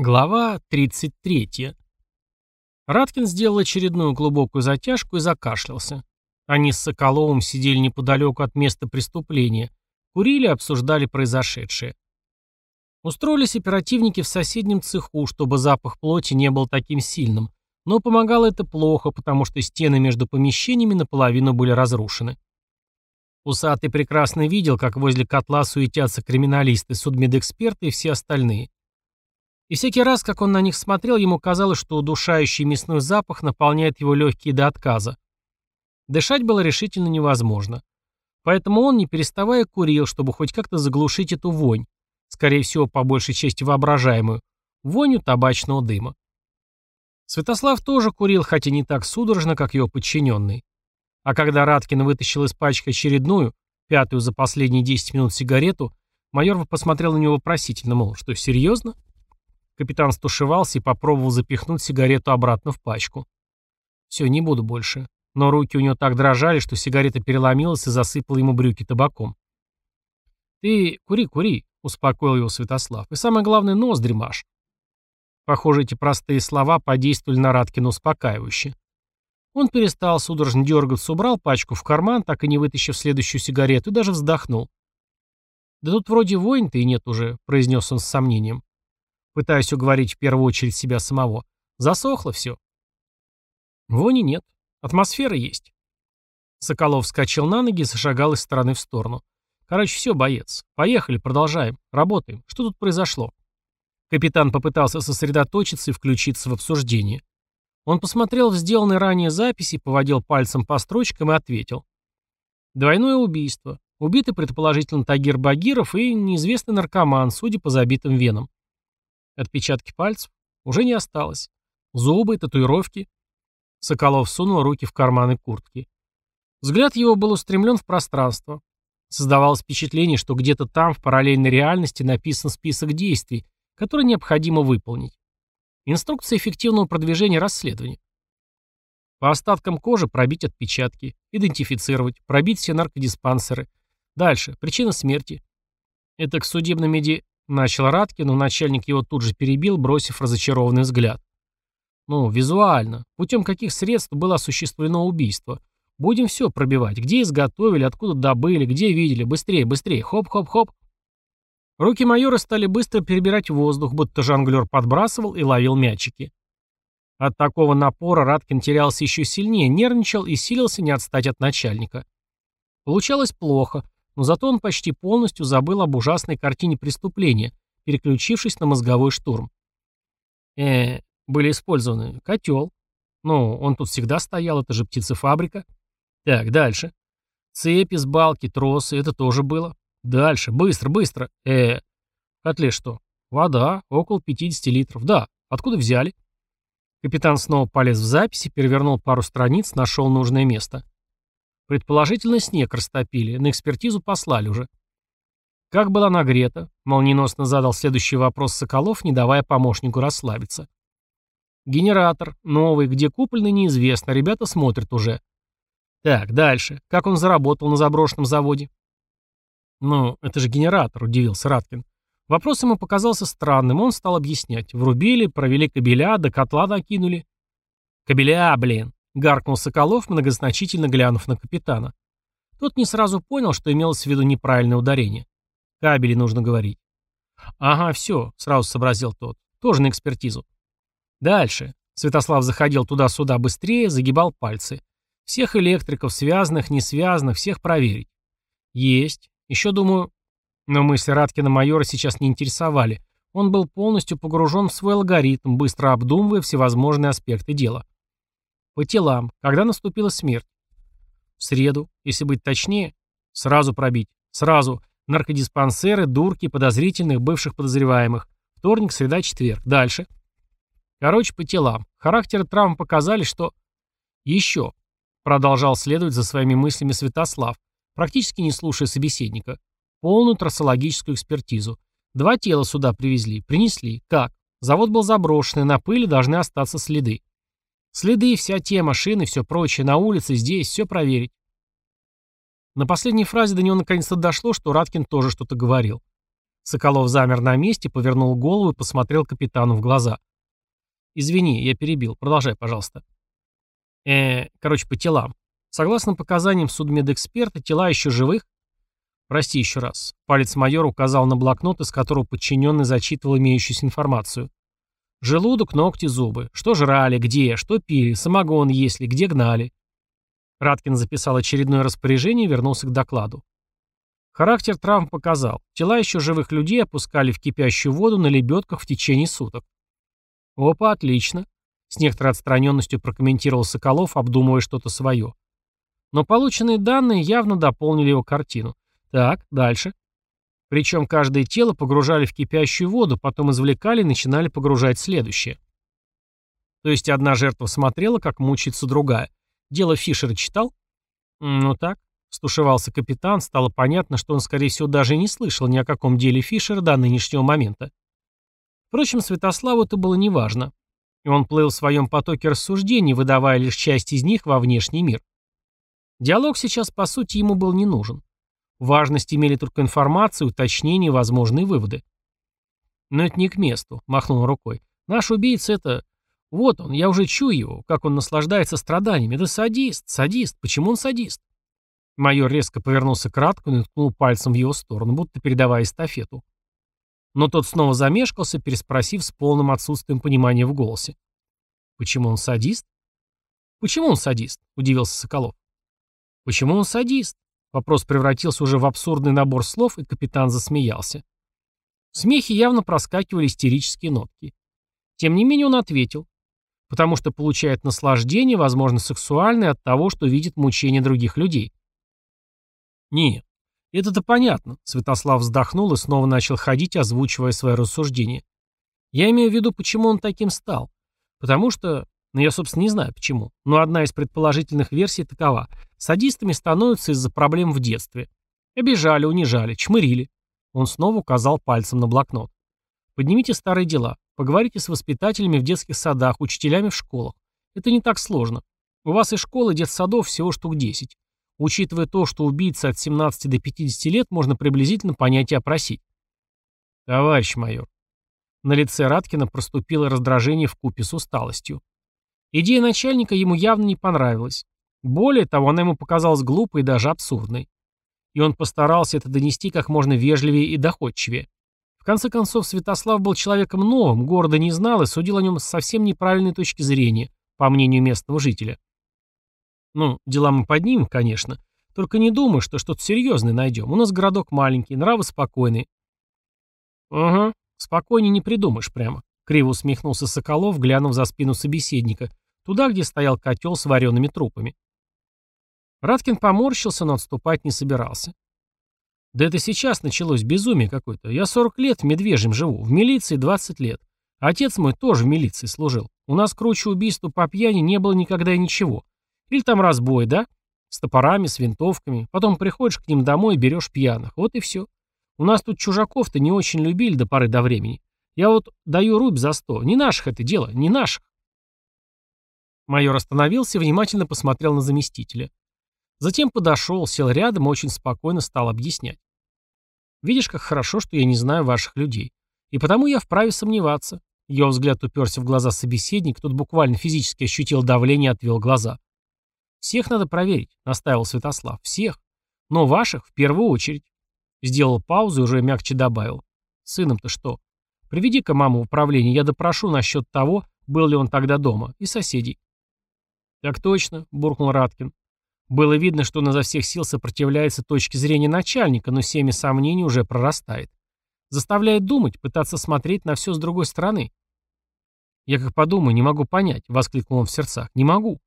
Глава 33. Раткин сделал очередную глубокую затяжку и закашлялся. Они с Соколовым сидели неподалеку от места преступления, курили и обсуждали произошедшее. Устроились оперативники в соседнем цеху, чтобы запах плоти не был таким сильным, но помогало это плохо, потому что стены между помещениями наполовину были разрушены. Усатый прекрасно видел, как возле котла суетятся криминалисты, судмедэксперты и все остальные. И всякий раз, как он на них смотрел, ему казалось, что удушающий мясной запах наполняет его легкие до отказа. Дышать было решительно невозможно. Поэтому он, не переставая, курил, чтобы хоть как-то заглушить эту вонь, скорее всего, по большей части воображаемую, вонью табачного дыма. Святослав тоже курил, хотя не так судорожно, как его подчиненный. А когда Раткин вытащил из пачки очередную, пятую за последние 10 минут сигарету, майор посмотрел на него вопросительно, мол, что, серьезно? Капитан стушевался и попробовал запихнуть сигарету обратно в пачку. Все, не буду больше. Но руки у него так дрожали, что сигарета переломилась и засыпала ему брюки табаком. «Ты кури, кури», — успокоил его Святослав. «И самое главное, ноздри маш». Похоже, эти простые слова подействовали на Раткина успокаивающе. Он перестал судорожно дергаться, убрал пачку в карман, так и не вытащив следующую сигарету, и даже вздохнул. «Да тут вроде войн-то и нет уже», — произнес он с сомнением пытаясь уговорить в первую очередь себя самого. Засохло все. Вони нет. Атмосфера есть. Соколов вскочил на ноги и зашагал из стороны в сторону. Короче, все, боец. Поехали, продолжаем. Работаем. Что тут произошло? Капитан попытался сосредоточиться и включиться в обсуждение. Он посмотрел в сделанные ранее записи, поводил пальцем по строчкам и ответил. Двойное убийство. Убиты предположительно Тагир Багиров и неизвестный наркоман, судя по забитым венам. Отпечатки пальцев? Уже не осталось. Зубы, татуировки. Соколов сунул руки в карманы куртки. Взгляд его был устремлен в пространство. Создавалось впечатление, что где-то там, в параллельной реальности, написан список действий, которые необходимо выполнить. Инструкция эффективного продвижения расследования. По остаткам кожи пробить отпечатки, идентифицировать, пробить все наркодиспансеры. Дальше. Причина смерти. Это к судебной меди... Начал Радкин, но начальник его тут же перебил, бросив разочарованный взгляд. Ну, визуально. Путем каких средств было осуществлено убийство? Будем все пробивать. Где изготовили, откуда добыли, где видели. Быстрее, быстрее. Хоп-хоп-хоп. Руки майора стали быстро перебирать воздух, будто жонглер подбрасывал и ловил мячики. От такого напора Радкин терялся еще сильнее, нервничал и силился не отстать от начальника. Получалось плохо, но зато он почти полностью забыл об ужасной картине преступления, переключившись на мозговой штурм. Э, были использованы котел. Ну, он тут всегда стоял, это же птицефабрика. Так, дальше. Цепи с балки, тросы, это тоже было. Дальше, быстро, быстро. Э, котле что? Вода, около 50 литров. Да, откуда взяли? Капитан снова полез в записи, перевернул пару страниц, нашел нужное место. Предположительно, снег растопили, на экспертизу послали уже. Как была нагрета? Молниеносно задал следующий вопрос Соколов, не давая помощнику расслабиться. Генератор, новый, где купленный, неизвестно, ребята смотрят уже. Так, дальше. Как он заработал на заброшенном заводе? Ну, это же генератор, удивился Раткин. Вопрос ему показался странным, он стал объяснять. Врубили, провели кабеля, до котла докинули. Кабеля, блин. Гаркнул Соколов, многозначительно глянув на капитана. Тот не сразу понял, что имелось в виду неправильное ударение. Кабели нужно говорить. «Ага, все», — сразу сообразил тот. «Тоже на экспертизу». «Дальше». Святослав заходил туда-сюда быстрее, загибал пальцы. «Всех электриков, связанных, не связанных, всех проверить». «Есть. Еще, думаю...» Но мысли Раткина майора сейчас не интересовали. Он был полностью погружен в свой алгоритм, быстро обдумывая всевозможные аспекты дела. По телам. Когда наступила смерть? В среду. Если быть точнее, сразу пробить. Сразу. Наркодиспансеры, дурки, подозрительных, бывших подозреваемых. Вторник, среда, четверг. Дальше. Короче, по телам. Характеры травм показали, что... Еще. Продолжал следовать за своими мыслями Святослав, практически не слушая собеседника. Полную трассологическую экспертизу. Два тела сюда привезли. Принесли. Как? Завод был заброшенный, на пыли должны остаться следы. Следы, вся тема, машины, все прочее, на улице, здесь, все проверить. На последней фразе до него наконец-то дошло, что Раткин тоже что-то говорил. Соколов замер на месте, повернул голову и посмотрел капитану в глаза. «Извини, я перебил. Продолжай, пожалуйста». э короче, по телам. Согласно показаниям судмедэксперта, тела еще живых? Прости еще раз. Палец майора указал на блокнот, из которого подчиненный зачитывал имеющуюся информацию. Желудок, ногти, зубы. Что жрали, где, что пили, самогон есть ли, где гнали. Раткин записал очередное распоряжение и вернулся к докладу. Характер травм показал. Тела еще живых людей опускали в кипящую воду на лебедках в течение суток. Опа, отлично. С некоторой отстраненностью прокомментировал Соколов, обдумывая что-то свое. Но полученные данные явно дополнили его картину. Так, дальше. Причем каждое тело погружали в кипящую воду, потом извлекали и начинали погружать следующее. То есть одна жертва смотрела, как мучается другая. Дело Фишера читал? Ну так. Стушевался капитан, стало понятно, что он, скорее всего, даже не слышал ни о каком деле Фишера до нынешнего момента. Впрочем, Святославу это было неважно. И он плыл в своем потоке рассуждений, выдавая лишь часть из них во внешний мир. Диалог сейчас, по сути, ему был не нужен. Важность имели только информация, уточнения и возможные выводы. Но это не к месту, махнул рукой. Наш убийца это... Вот он, я уже чую его, как он наслаждается страданиями. Это садист, садист. Почему он садист? Майор резко повернулся к Раткину и ткнул пальцем в его сторону, будто передавая эстафету. Но тот снова замешкался, переспросив с полным отсутствием понимания в голосе. «Почему он садист?» «Почему он садист?» – удивился Соколов. «Почему он садист?» Вопрос превратился уже в абсурдный набор слов, и капитан засмеялся. В смехе явно проскакивали истерические нотки. Тем не менее он ответил. Потому что получает наслаждение, возможно, сексуальное, от того, что видит мучения других людей. Нет, это-то понятно. Святослав вздохнул и снова начал ходить, озвучивая свои рассуждения. Я имею в виду, почему он таким стал. Потому что но я, собственно, не знаю почему. Но одна из предположительных версий такова. Садистами становятся из-за проблем в детстве. Обижали, унижали, чмырили. Он снова указал пальцем на блокнот. Поднимите старые дела. Поговорите с воспитателями в детских садах, учителями в школах. Это не так сложно. У вас и школы, и детсадов всего штук 10. Учитывая то, что убийцы от 17 до 50 лет, можно приблизительно понять и опросить. Товарищ майор. На лице Раткина проступило раздражение в купе с усталостью. Идея начальника ему явно не понравилась. Более того, она ему показалась глупой и даже абсурдной. И он постарался это донести как можно вежливее и доходчивее. В конце концов, Святослав был человеком новым, города не знал и судил о нем с совсем неправильной точки зрения, по мнению местного жителя. Ну, дела мы поднимем, конечно. Только не думай, что что-то серьезное найдем. У нас городок маленький, нравы спокойные. Ага, спокойнее не придумаешь прямо. Криво усмехнулся Соколов, глянув за спину собеседника, туда, где стоял котел с вареными трупами. Раткин поморщился, но отступать не собирался. Да это сейчас началось безумие какое-то. Я 40 лет в Медвежьем живу, в милиции 20 лет. Отец мой тоже в милиции служил. У нас круче убийства по пьяни не было никогда и ничего. Или там разбой, да? С топорами, с винтовками. Потом приходишь к ним домой и берешь пьяных. Вот и все. У нас тут чужаков-то не очень любили до поры до времени. Я вот даю рубь за сто. Не наших это дело, не наших. Майор остановился и внимательно посмотрел на заместителя. Затем подошел, сел рядом и очень спокойно стал объяснять. «Видишь, как хорошо, что я не знаю ваших людей. И потому я вправе сомневаться». Его взгляд уперся в глаза собеседника, тот буквально физически ощутил давление и отвел глаза. «Всех надо проверить», — настаивал Святослав. «Всех. Но ваших в первую очередь». Сделал паузу и уже мягче добавил. «Сыном-то что? Приведи-ка маму в управление, я допрошу насчет того, был ли он тогда дома, и соседей. Так точно, буркнул Раткин. Было видно, что он изо всех сил сопротивляется точке зрения начальника, но семя сомнений уже прорастает. Заставляет думать, пытаться смотреть на все с другой стороны. «Я как подумаю, не могу понять», — воскликнул он в сердцах. «Не могу».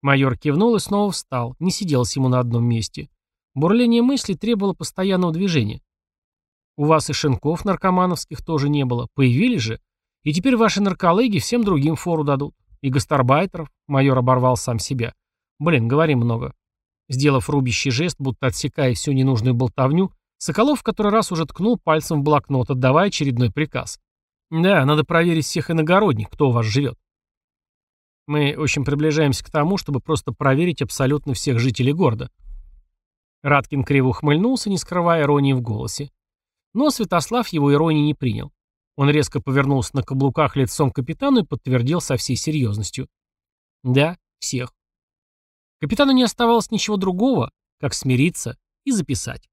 Майор кивнул и снова встал, не сиделся ему на одном месте. Бурление мысли требовало постоянного движения. У вас и шинков наркомановских тоже не было. Появились же. И теперь ваши нарколыги всем другим фору дадут. И гастарбайтеров. Майор оборвал сам себя. Блин, говори много. Сделав рубящий жест, будто отсекая всю ненужную болтовню, Соколов в который раз уже ткнул пальцем в блокнот, отдавая очередной приказ. Да, надо проверить всех иногородних, кто у вас живет. Мы очень приближаемся к тому, чтобы просто проверить абсолютно всех жителей города. Раткин криво ухмыльнулся, не скрывая иронии в голосе. Но Святослав его иронии не принял. Он резко повернулся на каблуках лицом к капитану и подтвердил со всей серьезностью. Да, всех. Капитану не оставалось ничего другого, как смириться и записать.